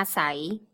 อาศัย